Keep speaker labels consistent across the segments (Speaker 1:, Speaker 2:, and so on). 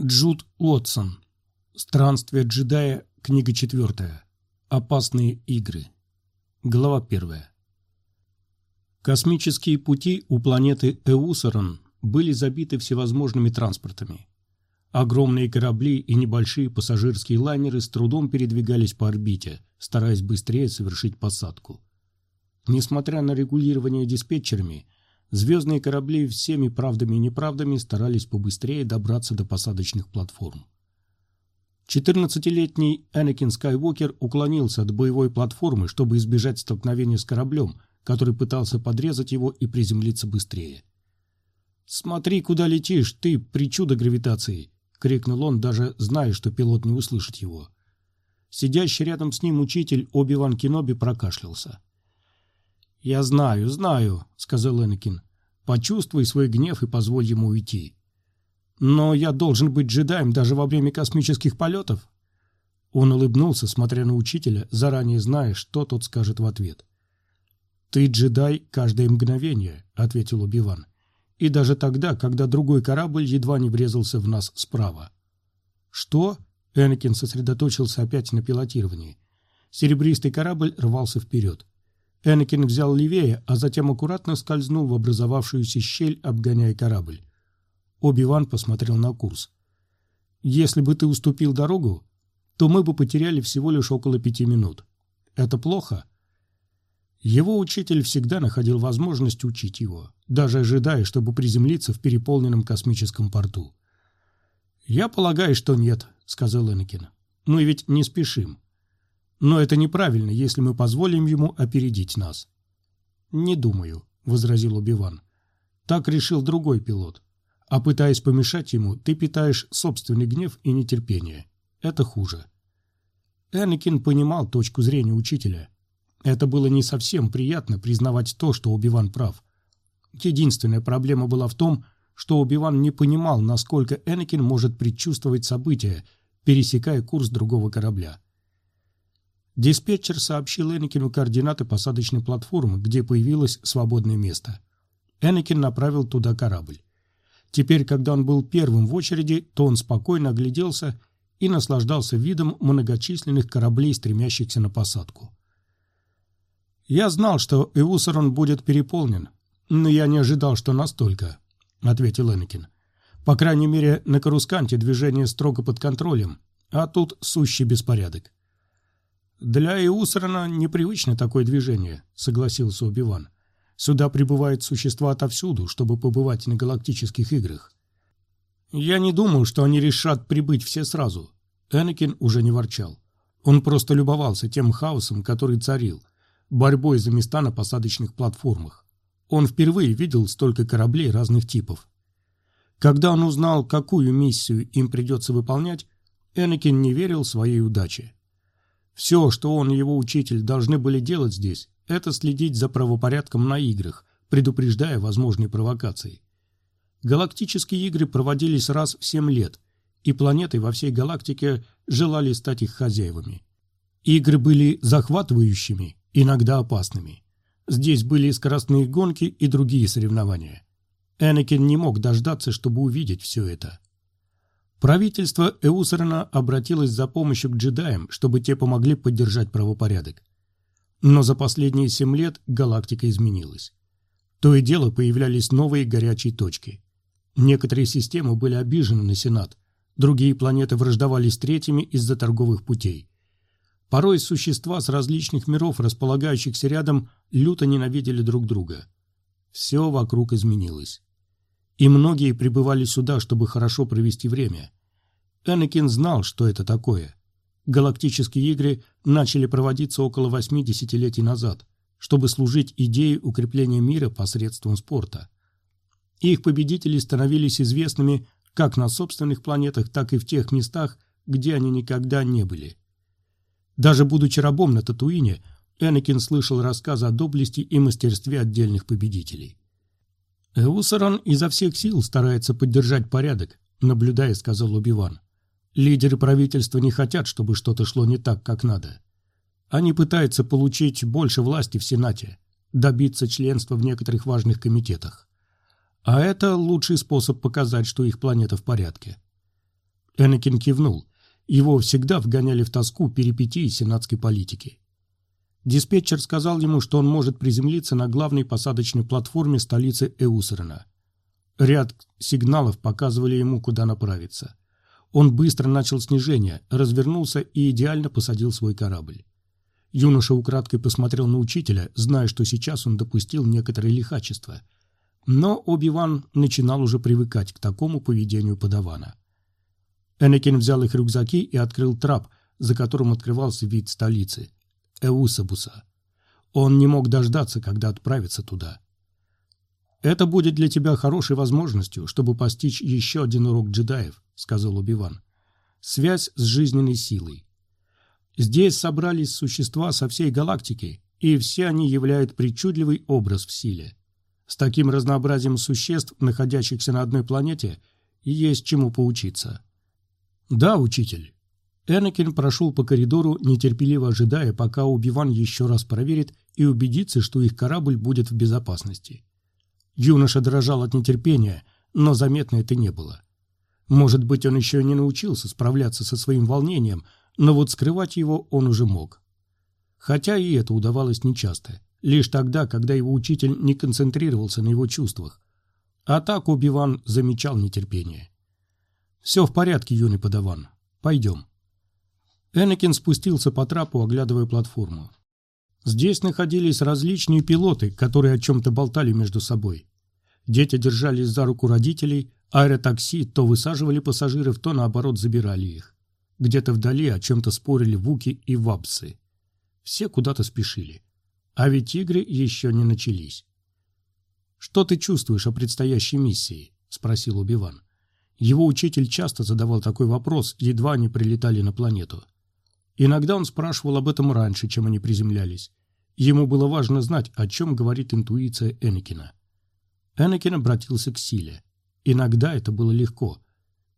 Speaker 1: Джуд Уотсон. Странствие джедая. Книга четвертая. Опасные игры. Глава первая. Космические пути у планеты Эусарон были забиты всевозможными транспортами. Огромные корабли и небольшие пассажирские лайнеры с трудом передвигались по орбите, стараясь быстрее совершить посадку. Несмотря на регулирование диспетчерами, звездные корабли всеми правдами и неправдами старались побыстрее добраться до посадочных платформ. 14-летний Энакин Скайуокер уклонился от боевой платформы, чтобы избежать столкновения с кораблем, который пытался подрезать его и приземлиться быстрее. «Смотри, куда летишь, ты, причуда гравитации!» — крикнул он, даже зная, что пилот не услышит его. Сидящий рядом с ним учитель Оби-Ван Кеноби прокашлялся. «Я знаю, знаю», — сказал Энакин. «Почувствуй свой гнев и позволь ему уйти». «Но я должен быть джедаем даже во время космических полетов?» Он улыбнулся, смотря на учителя, заранее зная, что тот скажет в ответ. «Ты джедай каждое мгновение», — ответил Убиван. «И даже тогда, когда другой корабль едва не врезался в нас справа». «Что?» — Энакин сосредоточился опять на пилотировании. Серебристый корабль рвался вперед. Энакин взял левее, а затем аккуратно скользнул в образовавшуюся щель, обгоняя корабль. Оби-Ван посмотрел на курс. «Если бы ты уступил дорогу, то мы бы потеряли всего лишь около пяти минут. Это плохо?» Его учитель всегда находил возможность учить его, даже ожидая, чтобы приземлиться в переполненном космическом порту. «Я полагаю, что нет», — сказал Энакин. «Мы ведь не спешим. Но это неправильно, если мы позволим ему опередить нас. Не думаю, возразил Убиван. Так решил другой пилот. А пытаясь помешать ему, ты питаешь собственный гнев и нетерпение. Это хуже. Энакин понимал точку зрения учителя. Это было не совсем приятно признавать то, что Убиван прав. Единственная проблема была в том, что Убиван не понимал, насколько Энакин может предчувствовать события, пересекая курс другого корабля. Диспетчер сообщил Энакину координаты посадочной платформы, где появилось свободное место. Энакин направил туда корабль. Теперь, когда он был первым в очереди, то он спокойно огляделся и наслаждался видом многочисленных кораблей, стремящихся на посадку. «Я знал, что Эусерон будет переполнен, но я не ожидал, что настолько», — ответил Энакин. «По крайней мере, на Карусканте движение строго под контролем, а тут сущий беспорядок». «Для Иусрана непривычно такое движение», — согласился Убиван. «Сюда прибывают существа отовсюду, чтобы побывать на галактических играх». «Я не думал, что они решат прибыть все сразу». Энакин уже не ворчал. Он просто любовался тем хаосом, который царил, борьбой за места на посадочных платформах. Он впервые видел столько кораблей разных типов. Когда он узнал, какую миссию им придется выполнять, Энакин не верил своей удаче. Все, что он и его учитель должны были делать здесь, это следить за правопорядком на играх, предупреждая возможные провокации. Галактические игры проводились раз в семь лет, и планеты во всей галактике желали стать их хозяевами. Игры были захватывающими, иногда опасными. Здесь были скоростные гонки и другие соревнования. Энакин не мог дождаться, чтобы увидеть все это. Правительство Эусерна обратилось за помощью к джедаям, чтобы те помогли поддержать правопорядок. Но за последние семь лет галактика изменилась. То и дело появлялись новые горячие точки. Некоторые системы были обижены на Сенат, другие планеты враждовали с третьими из-за торговых путей. Порой существа с различных миров, располагающихся рядом, люто ненавидели друг друга. Все вокруг изменилось и многие прибывали сюда, чтобы хорошо провести время. Энакин знал, что это такое. Галактические игры начали проводиться около восьми десятилетий назад, чтобы служить идее укрепления мира посредством спорта. Их победители становились известными как на собственных планетах, так и в тех местах, где они никогда не были. Даже будучи рабом на Татуине, Энакин слышал рассказы о доблести и мастерстве отдельных победителей. «Эусаран изо всех сил старается поддержать порядок», — наблюдая, сказал Убиван. «Лидеры правительства не хотят, чтобы что-то шло не так, как надо. Они пытаются получить больше власти в Сенате, добиться членства в некоторых важных комитетах. А это лучший способ показать, что их планета в порядке». Энакин кивнул. Его всегда вгоняли в тоску перипетии сенатской политики. Диспетчер сказал ему, что он может приземлиться на главной посадочной платформе столицы Эусерена. Ряд сигналов показывали ему, куда направиться. Он быстро начал снижение, развернулся и идеально посадил свой корабль. Юноша украдкой посмотрел на учителя, зная, что сейчас он допустил некоторое лихачество. Но Оби-Ван начинал уже привыкать к такому поведению подавана. Энакин взял их рюкзаки и открыл трап, за которым открывался вид столицы – Эусабуса. Он не мог дождаться, когда отправится туда. «Это будет для тебя хорошей возможностью, чтобы постичь еще один урок джедаев», – сказал Убиван. «Связь с жизненной силой. Здесь собрались существа со всей галактики, и все они являют причудливый образ в силе. С таким разнообразием существ, находящихся на одной планете, есть чему поучиться». «Да, учитель». Энакин прошел по коридору, нетерпеливо ожидая, пока Убиван еще раз проверит и убедится, что их корабль будет в безопасности. Юноша дрожал от нетерпения, но заметно это не было. Может быть, он еще не научился справляться со своим волнением, но вот скрывать его он уже мог. Хотя и это удавалось нечасто, лишь тогда, когда его учитель не концентрировался на его чувствах. А так Убиван замечал нетерпение. «Все в порядке, юный подаван. Пойдем». Энакин спустился по трапу, оглядывая платформу. Здесь находились различные пилоты, которые о чем-то болтали между собой. Дети держались за руку родителей, аэротакси то высаживали пассажиров, то наоборот забирали их. Где-то вдали о чем-то спорили вуки и вапсы. Все куда-то спешили. А ведь игры еще не начались. «Что ты чувствуешь о предстоящей миссии?» – спросил Убиван. Его учитель часто задавал такой вопрос, едва они прилетали на планету. Иногда он спрашивал об этом раньше, чем они приземлялись. Ему было важно знать, о чем говорит интуиция Энакина. Энакин обратился к силе. Иногда это было легко.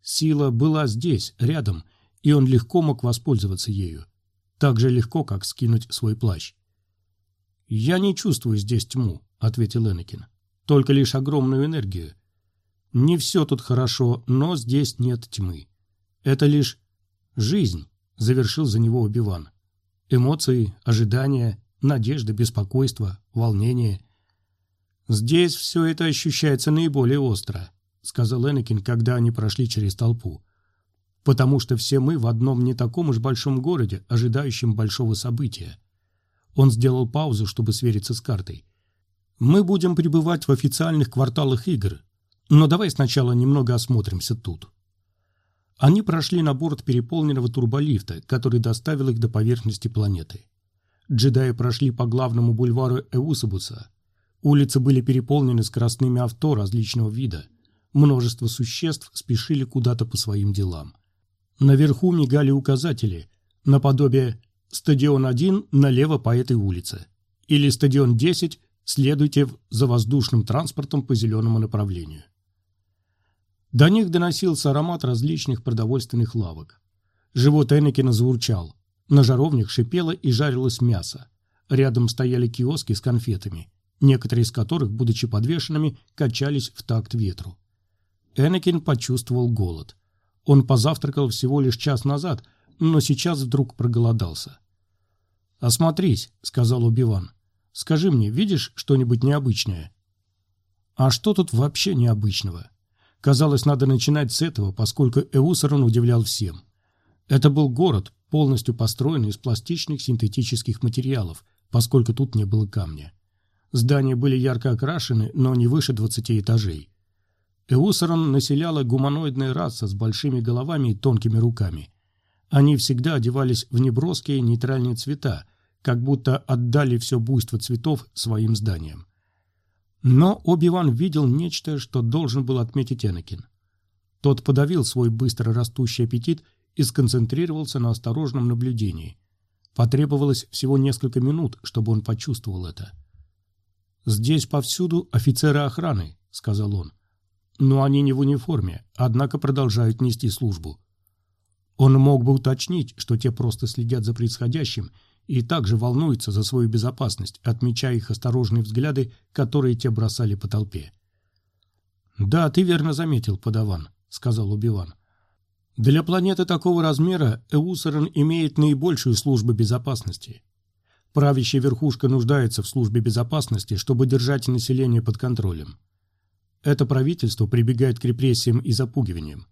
Speaker 1: Сила была здесь, рядом, и он легко мог воспользоваться ею. Так же легко, как скинуть свой плащ. «Я не чувствую здесь тьму», — ответил Энакин. «Только лишь огромную энергию. Не все тут хорошо, но здесь нет тьмы. Это лишь жизнь», — завершил за него Убиван. «Эмоции, ожидания, надежда, беспокойство, волнение — «Здесь все это ощущается наиболее остро», — сказал Энакин, когда они прошли через толпу. «Потому что все мы в одном не таком уж большом городе, ожидающем большого события». Он сделал паузу, чтобы свериться с картой. «Мы будем пребывать в официальных кварталах игр, но давай сначала немного осмотримся тут». Они прошли на борт переполненного турболифта, который доставил их до поверхности планеты. Джедаи прошли по главному бульвару Эусабуса — Улицы были переполнены скоростными авто различного вида. Множество существ спешили куда-то по своим делам. Наверху мигали указатели, наподобие «Стадион 1 налево по этой улице» или «Стадион 10 следуйте за воздушным транспортом по зеленому направлению». До них доносился аромат различных продовольственных лавок. Живот Энакина заурчал. На жаровнях шипело и жарилось мясо. Рядом стояли киоски с конфетами некоторые из которых, будучи подвешенными, качались в такт ветру. Энакин почувствовал голод. Он позавтракал всего лишь час назад, но сейчас вдруг проголодался. «Осмотрись», — сказал Убиван. «Скажи мне, видишь что-нибудь необычное?» А что тут вообще необычного? Казалось, надо начинать с этого, поскольку Эусерон удивлял всем. Это был город, полностью построенный из пластичных синтетических материалов, поскольку тут не было камня. Здания были ярко окрашены, но не выше 20 этажей. Эусерон населяла гуманоидная раса с большими головами и тонкими руками. Они всегда одевались в неброские нейтральные цвета, как будто отдали все буйство цветов своим зданиям. Но Оби-Ван видел нечто, что должен был отметить Энакин. Тот подавил свой быстро растущий аппетит и сконцентрировался на осторожном наблюдении. Потребовалось всего несколько минут, чтобы он почувствовал это. «Здесь повсюду офицеры охраны», — сказал он. «Но они не в униформе, однако продолжают нести службу». Он мог бы уточнить, что те просто следят за происходящим и также волнуются за свою безопасность, отмечая их осторожные взгляды, которые те бросали по толпе. «Да, ты верно заметил, подаван», — сказал Убиван. Для планеты такого размера Эусерон имеет наибольшую службу безопасности. Правящая верхушка нуждается в службе безопасности, чтобы держать население под контролем. Это правительство прибегает к репрессиям и запугиваниям.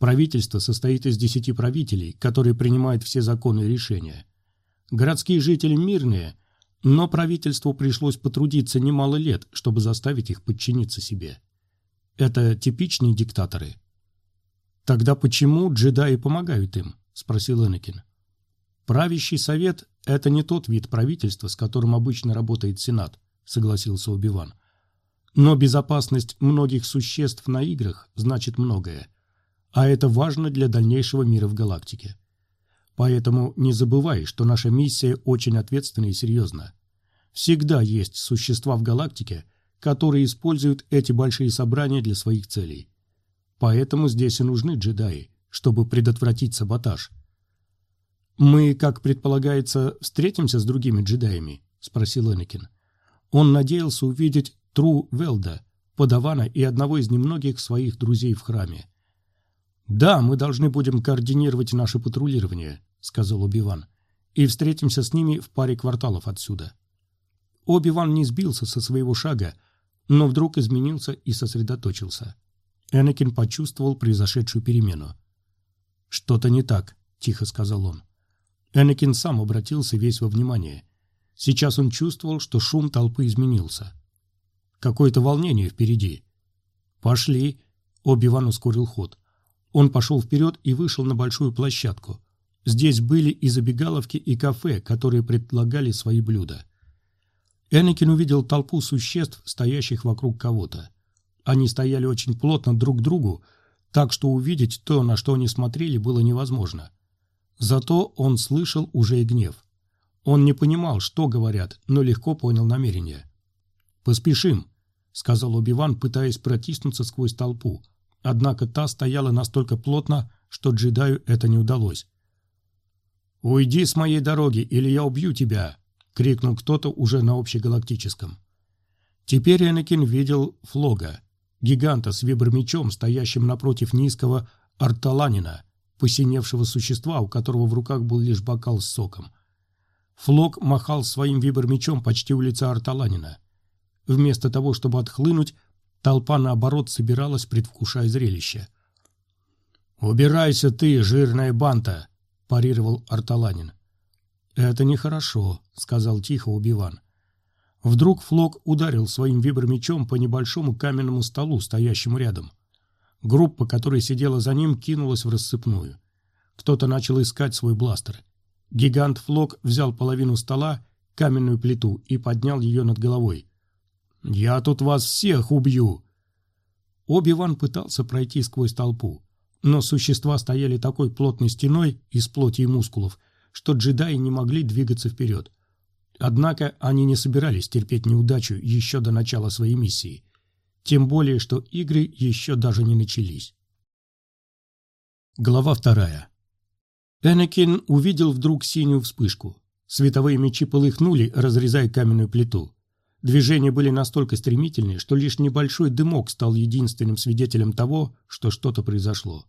Speaker 1: Правительство состоит из десяти правителей, которые принимают все законы и решения. Городские жители мирные, но правительству пришлось потрудиться немало лет, чтобы заставить их подчиниться себе. Это типичные диктаторы. Тогда почему джедаи помогают им? спросил Энакин. Правящий совет – это не тот вид правительства, с которым обычно работает Сенат, согласился Убиван. Но безопасность многих существ на играх значит многое, а это важно для дальнейшего мира в галактике. Поэтому не забывай, что наша миссия очень ответственна и серьезна. Всегда есть существа в галактике, которые используют эти большие собрания для своих целей. Поэтому здесь и нужны джедаи, чтобы предотвратить саботаж. «Мы, как предполагается, встретимся с другими джедаями?» – спросил Энакин. Он надеялся увидеть Тру Велда, подавана и одного из немногих своих друзей в храме. «Да, мы должны будем координировать наше патрулирование», — сказал Оби-Ван, «и встретимся с ними в паре кварталов отсюда». Оби-Ван не сбился со своего шага, но вдруг изменился и сосредоточился. Энакин почувствовал произошедшую перемену. «Что-то не так», — тихо сказал он. Энакин сам обратился весь во внимание. Сейчас он чувствовал, что шум толпы изменился. Какое-то волнение впереди. «Пошли», — Оби-Ван ускорил ход. Он пошел вперед и вышел на большую площадку. Здесь были и забегаловки, и кафе, которые предлагали свои блюда. Энакин увидел толпу существ, стоящих вокруг кого-то. Они стояли очень плотно друг к другу, так что увидеть то, на что они смотрели, было невозможно. Зато он слышал уже и гнев. Он не понимал, что говорят, но легко понял намерение. «Поспешим», — сказал Убиван, пытаясь протиснуться сквозь толпу. Однако та стояла настолько плотно, что джедаю это не удалось. «Уйди с моей дороги, или я убью тебя!» — крикнул кто-то уже на общегалактическом. Теперь Энакин видел Флога, гиганта с вибромечом, стоящим напротив низкого арталанина, посиневшего существа, у которого в руках был лишь бокал с соком. Флог махал своим вибромечом почти у лица арталанина. Вместо того, чтобы отхлынуть, Толпа, наоборот, собиралась, предвкушая зрелище. «Убирайся ты, жирная банта!» – парировал Арталанин. «Это нехорошо», – сказал тихо Убиван. Вдруг Флок ударил своим вибромечом по небольшому каменному столу, стоящему рядом. Группа, которая сидела за ним, кинулась в рассыпную. Кто-то начал искать свой бластер. Гигант Флок взял половину стола, каменную плиту, и поднял ее над головой. «Я тут вас всех убью!» Оби-Ван пытался пройти сквозь толпу, но существа стояли такой плотной стеной из плоти и мускулов, что джедаи не могли двигаться вперед. Однако они не собирались терпеть неудачу еще до начала своей миссии. Тем более, что игры еще даже не начались. Глава вторая. Энакин увидел вдруг синюю вспышку. Световые мечи полыхнули, разрезая каменную плиту. Движения были настолько стремительны, что лишь небольшой дымок стал единственным свидетелем того, что что-то произошло.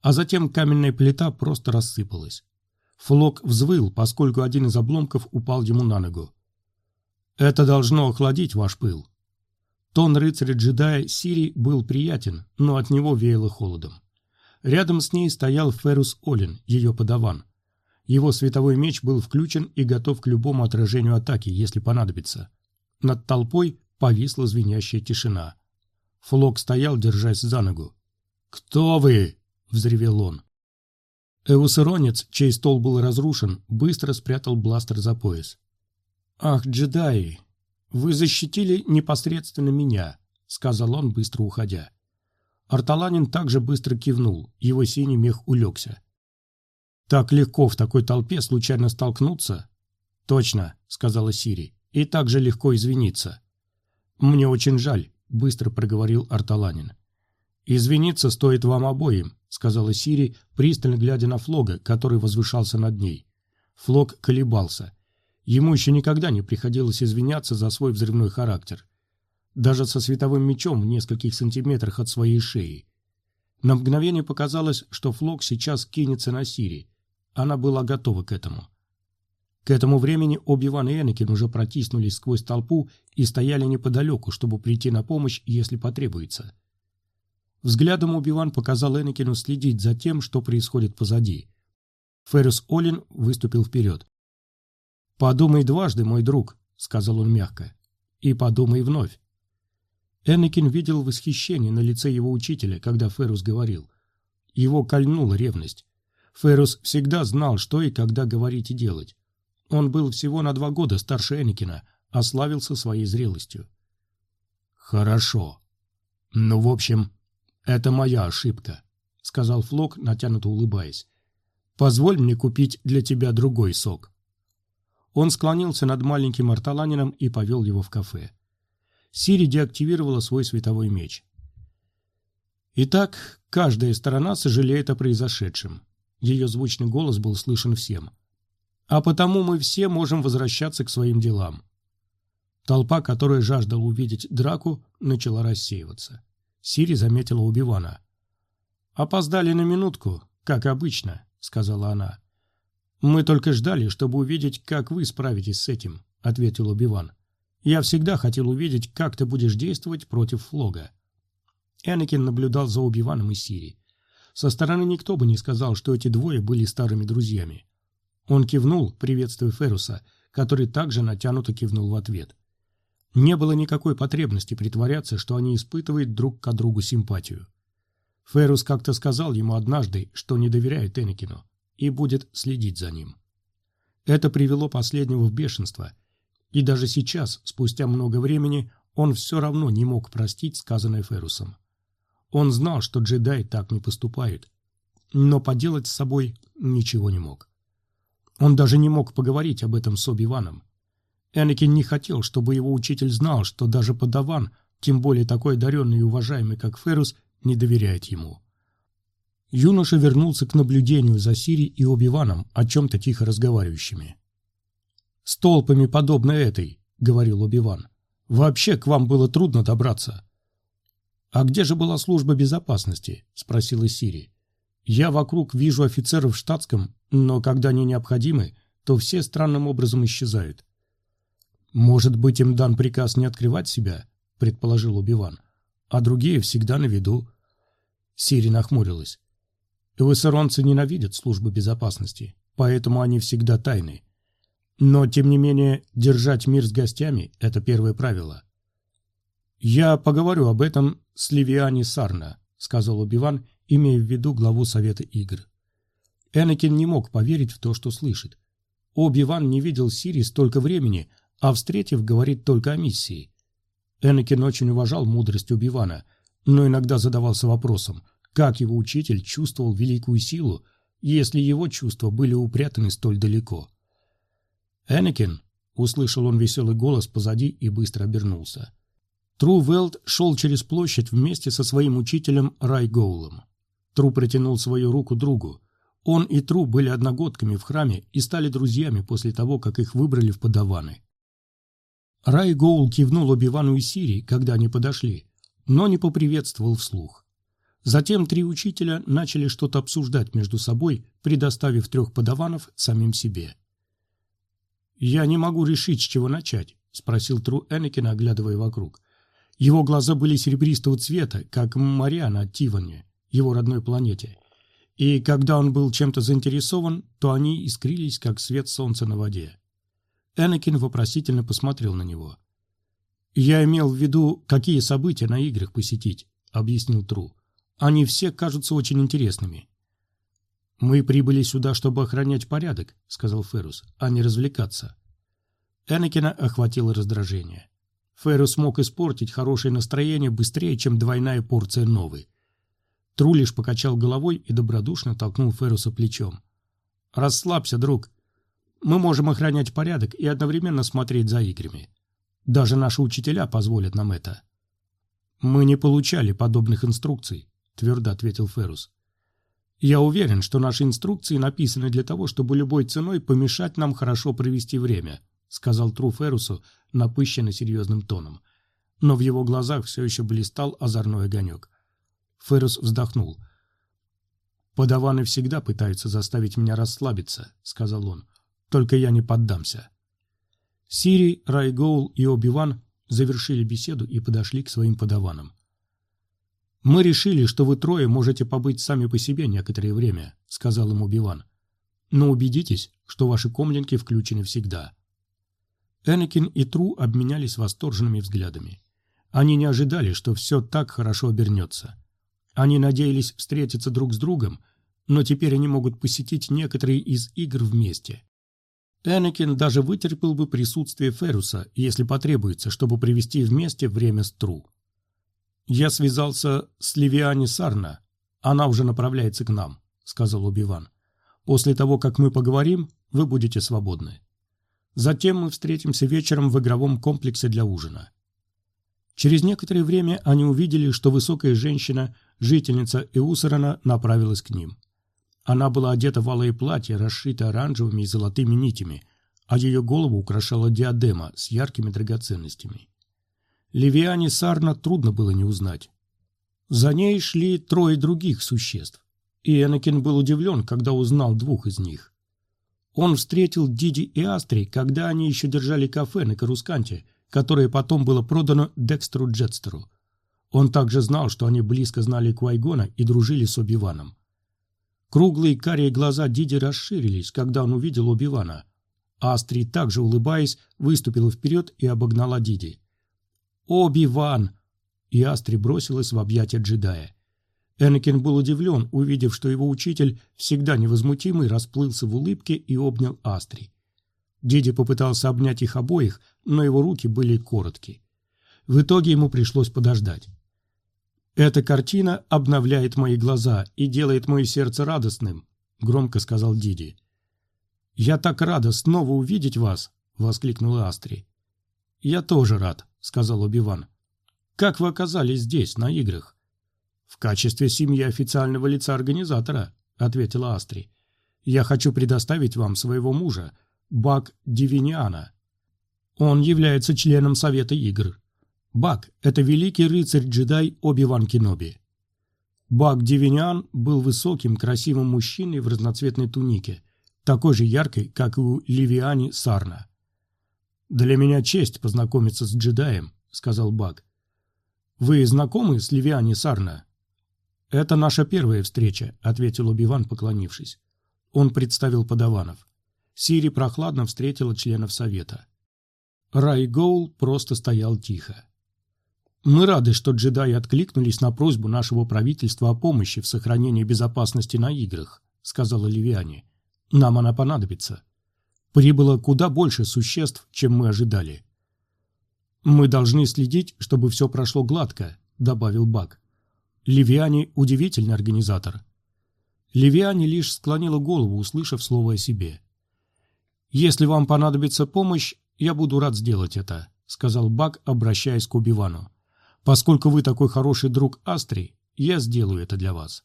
Speaker 1: А затем каменная плита просто рассыпалась. Флок взвыл, поскольку один из обломков упал ему на ногу. «Это должно охладить ваш пыл». Тон рыцаря-джедая Сири был приятен, но от него веяло холодом. Рядом с ней стоял Ферус Олин, ее подаван. Его световой меч был включен и готов к любому отражению атаки, если понадобится. Над толпой повисла звенящая тишина. Флок стоял, держась за ногу. «Кто вы?» — взревел он. Эусеронец, чей стол был разрушен, быстро спрятал бластер за пояс. «Ах, джедаи, вы защитили непосредственно меня», — сказал он, быстро уходя. Арталанин также быстро кивнул, его синий мех улегся. «Так легко в такой толпе случайно столкнуться?» «Точно», — сказала Сири и так же легко извиниться. «Мне очень жаль», — быстро проговорил Арталанин. «Извиниться стоит вам обоим», — сказала Сири, пристально глядя на Флога, который возвышался над ней. Флог колебался. Ему еще никогда не приходилось извиняться за свой взрывной характер. Даже со световым мечом в нескольких сантиметрах от своей шеи. На мгновение показалось, что Флок сейчас кинется на Сири. Она была готова к этому. К этому времени Оби-Ван и Энакин уже протиснулись сквозь толпу и стояли неподалеку, чтобы прийти на помощь, если потребуется. Взглядом Оби-Ван показал Энакину следить за тем, что происходит позади. Феррис Олин выступил вперед. «Подумай дважды, мой друг», — сказал он мягко, — «и подумай вновь». Энакин видел восхищение на лице его учителя, когда Феррус говорил. Его кольнула ревность. Феррус всегда знал, что и когда говорить и делать. Он был всего на два года старше Энакина, а славился своей зрелостью. «Хорошо. Ну, в общем, это моя ошибка», — сказал Флок, натянуто улыбаясь. «Позволь мне купить для тебя другой сок». Он склонился над маленьким арталанином и повел его в кафе. Сири деактивировала свой световой меч. Итак, каждая сторона сожалеет о произошедшем. Ее звучный голос был слышен всем. А потому мы все можем возвращаться к своим делам. Толпа, которая жаждала увидеть драку, начала рассеиваться. Сири заметила Убивана. «Опоздали на минутку, как обычно», — сказала она. «Мы только ждали, чтобы увидеть, как вы справитесь с этим», — ответил Убиван. «Я всегда хотел увидеть, как ты будешь действовать против Флога». Энакин наблюдал за Убиваном и Сири. Со стороны никто бы не сказал, что эти двое были старыми друзьями. Он кивнул, приветствуя Феруса, который также натянуто кивнул в ответ. Не было никакой потребности притворяться, что они испытывают друг к другу симпатию. Ферус как-то сказал ему однажды, что не доверяет Энакину и будет следить за ним. Это привело последнего в бешенство, и даже сейчас, спустя много времени, он все равно не мог простить сказанное Ферусом. Он знал, что джедаи так не поступают, но поделать с собой ничего не мог. Он даже не мог поговорить об этом с Оби-Ваном. Энакин не хотел, чтобы его учитель знал, что даже подаван, тем более такой одаренный и уважаемый, как Ферус, не доверяет ему. Юноша вернулся к наблюдению за Сири и Оби-Ваном, о чем-то тихо разговаривающими. «С толпами, подобно этой», — говорил Оби-Ван. «Вообще к вам было трудно добраться». «А где же была служба безопасности?» — спросила Сири. «Я вокруг вижу офицеров в штатском, но когда они необходимы, то все странным образом исчезают». «Может быть, им дан приказ не открывать себя?» — предположил Убиван. «А другие всегда на виду». Сири нахмурилась. Вассеронцы ненавидят службы безопасности, поэтому они всегда тайны. Но, тем не менее, держать мир с гостями – это первое правило. «Я поговорю об этом с Ливиани Сарна», – сказал Убиван, имея в виду главу Совета игр. Энакин не мог поверить в то, что слышит. Оби-Ван не видел Сири столько времени, а, встретив, говорит только о миссии. Энакин очень уважал мудрость Оби-Вана, но иногда задавался вопросом – как его учитель чувствовал великую силу, если его чувства были упрятаны столь далеко? «Энакин!» — услышал он веселый голос позади и быстро обернулся. Тру Велд шел через площадь вместе со своим учителем Рай Гоулом. Тру протянул свою руку другу. Он и Тру были одногодками в храме и стали друзьями после того, как их выбрали в подаваны. Рай Гоул кивнул Оби-Вану и Сири, когда они подошли, но не поприветствовал вслух. Затем три учителя начали что-то обсуждать между собой, предоставив трех подаванов самим себе. «Я не могу решить, с чего начать», — спросил Тру Энакин, оглядывая вокруг. Его глаза были серебристого цвета, как Мариана от Тивани, его родной планете. И когда он был чем-то заинтересован, то они искрились, как свет солнца на воде. Энакин вопросительно посмотрел на него. «Я имел в виду, какие события на играх посетить», — объяснил Тру. Они все кажутся очень интересными. «Мы прибыли сюда, чтобы охранять порядок», — сказал Феррус, — «а не развлекаться». Энакина охватило раздражение. Феррус мог испортить хорошее настроение быстрее, чем двойная порция новой. Тру лишь покачал головой и добродушно толкнул Ферруса плечом. «Расслабься, друг. Мы можем охранять порядок и одновременно смотреть за играми. Даже наши учителя позволят нам это». «Мы не получали подобных инструкций», — твердо ответил Феррус. «Я уверен, что наши инструкции написаны для того, чтобы любой ценой помешать нам хорошо провести время», — сказал Тру Феррусу напыщенно серьезным тоном. Но в его глазах все еще блистал озорной огонек. Феррус вздохнул. «Подаваны всегда пытаются заставить меня расслабиться», — сказал он. «Только я не поддамся». Сири, Райгоул и Оби-Ван завершили беседу и подошли к своим подаванам. «Мы решили, что вы трое можете побыть сами по себе некоторое время», — сказал ему Биван. «Но убедитесь, что ваши комлинки включены всегда». Энакин и Тру обменялись восторженными взглядами. Они не ожидали, что все так хорошо обернется. Они надеялись встретиться друг с другом, но теперь они могут посетить некоторые из игр вместе. Энакин даже вытерпел бы присутствие Феруса, если потребуется, чтобы привести вместе время с Тру. «Я связался с Ливиани Сарна. Она уже направляется к нам», — сказал Убиван. «После того, как мы поговорим, вы будете свободны. Затем мы встретимся вечером в игровом комплексе для ужина». Через некоторое время они увидели, что высокая женщина, жительница Эусерона, направилась к ним. Она была одета в алое платье, расшитое оранжевыми и золотыми нитями, а ее голову украшала диадема с яркими драгоценностями. Левиане Сарна трудно было не узнать. За ней шли трое других существ, и Энакин был удивлен, когда узнал двух из них. Он встретил Диди и Астри, когда они еще держали кафе на Карусканте, которое потом было продано Декстеру Джетстеру. Он также знал, что они близко знали Куайгона и дружили с Оби-Ваном. Круглые карие глаза Диди расширились, когда он увидел Оби-Вана. Астри, также улыбаясь, выступила вперед и обогнала Диди. «Оби-Ван!» И Астри бросилась в объятия джедая. Энакин был удивлен, увидев, что его учитель, всегда невозмутимый, расплылся в улыбке и обнял Астри. Диди попытался обнять их обоих, но его руки были коротки. В итоге ему пришлось подождать. «Эта картина обновляет мои глаза и делает мое сердце радостным», — громко сказал Диди. «Я так рада снова увидеть вас!» — воскликнула Астри. «Я тоже рад», — сказал Убиван. «Как вы оказались здесь, на играх?» «В качестве семьи официального лица организатора», — ответила Астри. «Я хочу предоставить вам своего мужа, Бак Дивиниана. Он является членом Совета игр. Бак – это великий рыцарь-джедай Оби-Ван Кеноби. Бак Дивиниан был высоким, красивым мужчиной в разноцветной тунике, такой же яркой, как и у Ливиани Сарна. «Для меня честь познакомиться с джедаем», — сказал Бак. «Вы знакомы с Ливиани Сарна?» «Это наша первая встреча», — ответил Убиван, поклонившись. Он представил подаванов. Сири прохладно встретила членов совета. Рай Гоул просто стоял тихо. «Мы рады, что джедаи откликнулись на просьбу нашего правительства о помощи в сохранении безопасности на играх», — сказала Ливиане. «Нам она понадобится. Прибыло куда больше существ, чем мы ожидали». «Мы должны следить, чтобы все прошло гладко», — добавил Бак. Ливиане – удивительный организатор. Ливиане лишь склонила голову, услышав слово о себе. «Если вам понадобится помощь, я буду рад сделать это», — сказал Бак, обращаясь к Убивану. «Поскольку вы такой хороший друг Астри, я сделаю это для вас».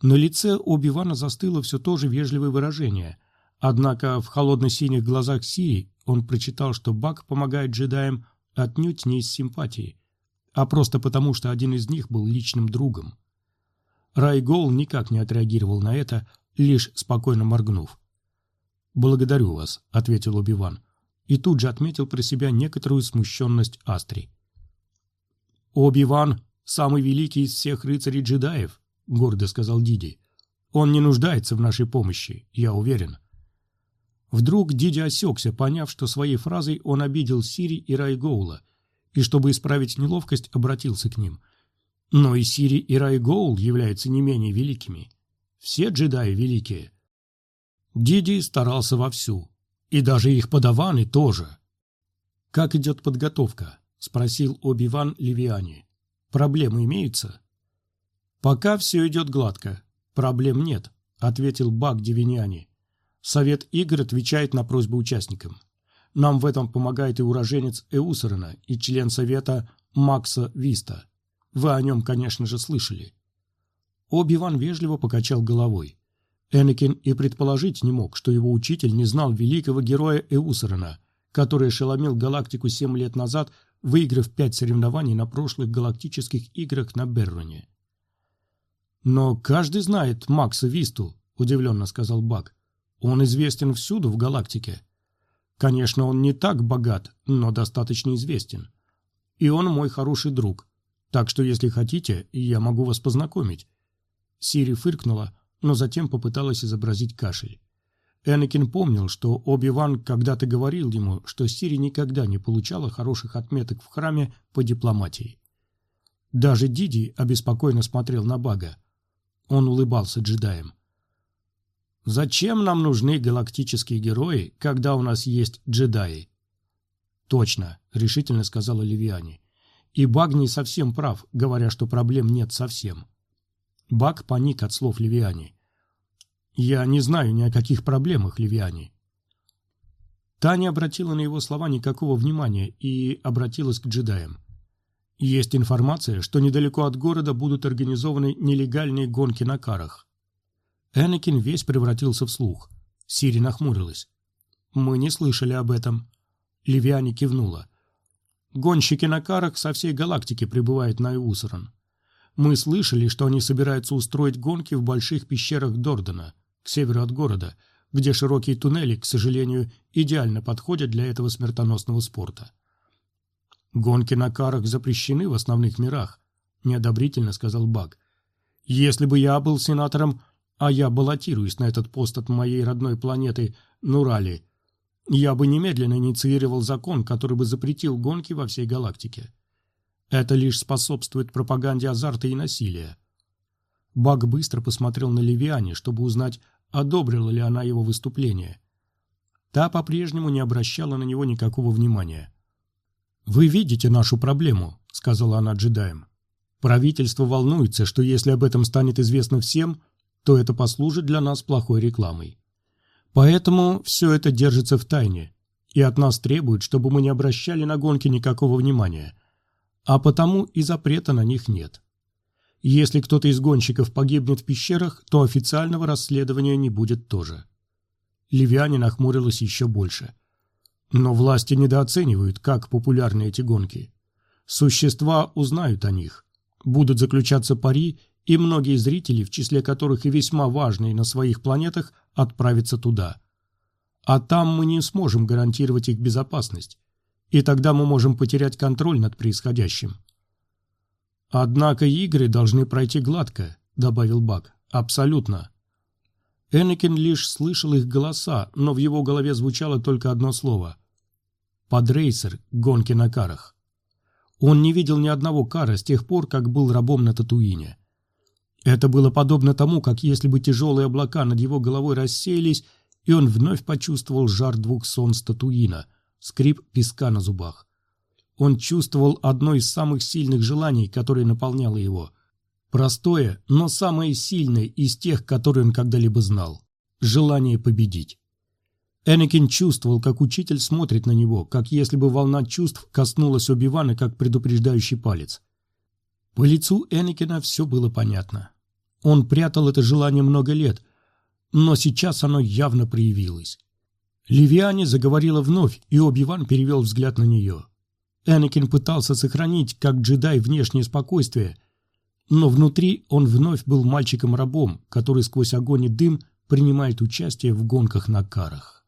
Speaker 1: На лице Оби-Вана застыло все то же вежливое выражение, однако в холодно-синих глазах Сири он прочитал, что Бак помогает джедаям отнюдь не из симпатии, а просто потому, что один из них был личным другом. Райгол никак не отреагировал на это, лишь спокойно моргнув. «Благодарю вас», — ответил Убиван, и тут же отметил про себя некоторую смущенность Астри. «Оби-Ван — самый великий из всех рыцарей-джедаев», — гордо сказал Диди. «Он не нуждается в нашей помощи, я уверен». Вдруг Диди осекся, поняв, что своей фразой он обидел Сири и Райгоула, и, чтобы исправить неловкость, обратился к ним. Но и Сири и Райгоул являются не менее великими. Все джедаи великие. Диди старался вовсю. И даже их подаваны тоже. «Как идет подготовка?» — спросил Оби-Ван Ливиани. «Проблемы имеются?» «Пока все идет гладко. Проблем нет», — ответил Бак Дивиниани. Совет игр отвечает на просьбы участникам. Нам в этом помогает и уроженец Эусерена, и член совета Макса Виста. Вы о нем, конечно же, слышали. Оби-Ван вежливо покачал головой. Энакин и предположить не мог, что его учитель не знал великого героя Эусерена, который ошеломил галактику семь лет назад, выиграв пять соревнований на прошлых галактических играх на Берроне. «Но каждый знает Макса Висту», — удивленно сказал Бак. «Он известен всюду в галактике. Конечно, он не так богат, но достаточно известен. И он мой хороший друг. Так что, если хотите, я могу вас познакомить». Сири фыркнула, но затем попыталась изобразить кашель. Энакин помнил, что Оби-Ван когда-то говорил ему, что Сири никогда не получала хороших отметок в храме по дипломатии. Даже Диди обеспокоенно смотрел на Бага. Он улыбался джедаем. «Зачем нам нужны галактические герои, когда у нас есть джедаи?» «Точно», — решительно сказала Левиани. И Баг не совсем прав, говоря, что проблем нет совсем. Баг паник от слов Левиани. «Я не знаю ни о каких проблемах, Левиани». Таня обратила на его слова никакого внимания и обратилась к джедаям. Есть информация, что недалеко от города будут организованы нелегальные гонки на карах. Энакин весь превратился в слух. Сири нахмурилась. «Мы не слышали об этом». Ливиане кивнула. «Гонщики на карах со всей галактики прибывают на Иусаран. Мы слышали, что они собираются устроить гонки в больших пещерах Дордена, к северу от города, где широкие туннели, к сожалению, идеально подходят для этого смертоносного спорта. «Гонки на карах запрещены в основных мирах», — неодобрительно сказал Баг. «Если бы я был сенатором, а я баллотируюсь на этот пост от моей родной планеты Нурали, я бы немедленно инициировал закон, который бы запретил гонки во всей галактике. Это лишь способствует пропаганде азарта и насилия». Баг быстро посмотрел на Левиане, чтобы узнать, одобрила ли она его выступление. Та по-прежнему не обращала на него никакого внимания. «Вы видите нашу проблему», — сказала она джедаям. «Правительство волнуется, что если об этом станет известно всем, то это послужит для нас плохой рекламой. Поэтому все это держится в тайне, и от нас требуют, чтобы мы не обращали на гонки никакого внимания. А потому и запрета на них нет. Если кто-то из гонщиков погибнет в пещерах, то официального расследования не будет тоже». Левиане нахмурилась еще больше. Но власти недооценивают, как популярны эти гонки. Существа узнают о них. Будут заключаться пари, и многие зрители, в числе которых и весьма важные на своих планетах, отправятся туда. А там мы не сможем гарантировать их безопасность, и тогда мы можем потерять контроль над происходящим. «Однако игры должны пройти гладко», — добавил Бак. «Абсолютно». Энакин лишь слышал их голоса, но в его голове звучало только одно слово подрейсер гонки на карах. Он не видел ни одного кара с тех пор, как был рабом на Татуине. Это было подобно тому, как если бы тяжелые облака над его головой рассеялись, и он вновь почувствовал жар двух солнц Татуина, скрип песка на зубах. Он чувствовал одно из самых сильных желаний, которое наполняло его. Простое, но самое сильное из тех, которые он когда-либо знал. Желание победить. Энакин чувствовал, как учитель смотрит на него, как если бы волна чувств коснулась Оби-Вана, как предупреждающий палец. По лицу Энакина все было понятно. Он прятал это желание много лет, но сейчас оно явно проявилось. Ливиане заговорила вновь, и Оби-Ван перевел взгляд на нее. Энакин пытался сохранить, как джедай, внешнее спокойствие, но внутри он вновь был мальчиком-рабом, который сквозь огонь и дым принимает участие в гонках на карах.